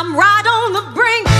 I'm right on the brink.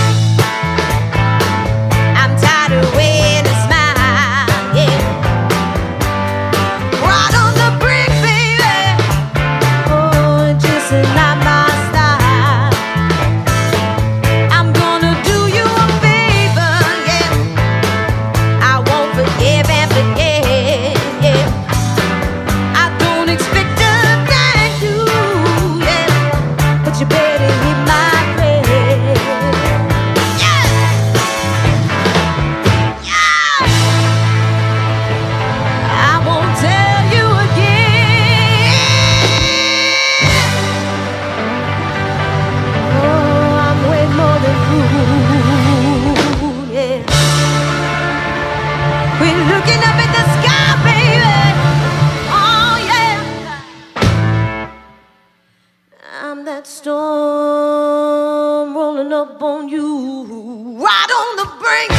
falling up on you right on the brink.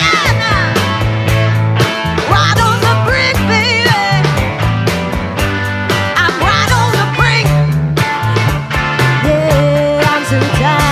Yeah. Right on the brink, baby. I'm right on the brink. Yeah, I'm so tired.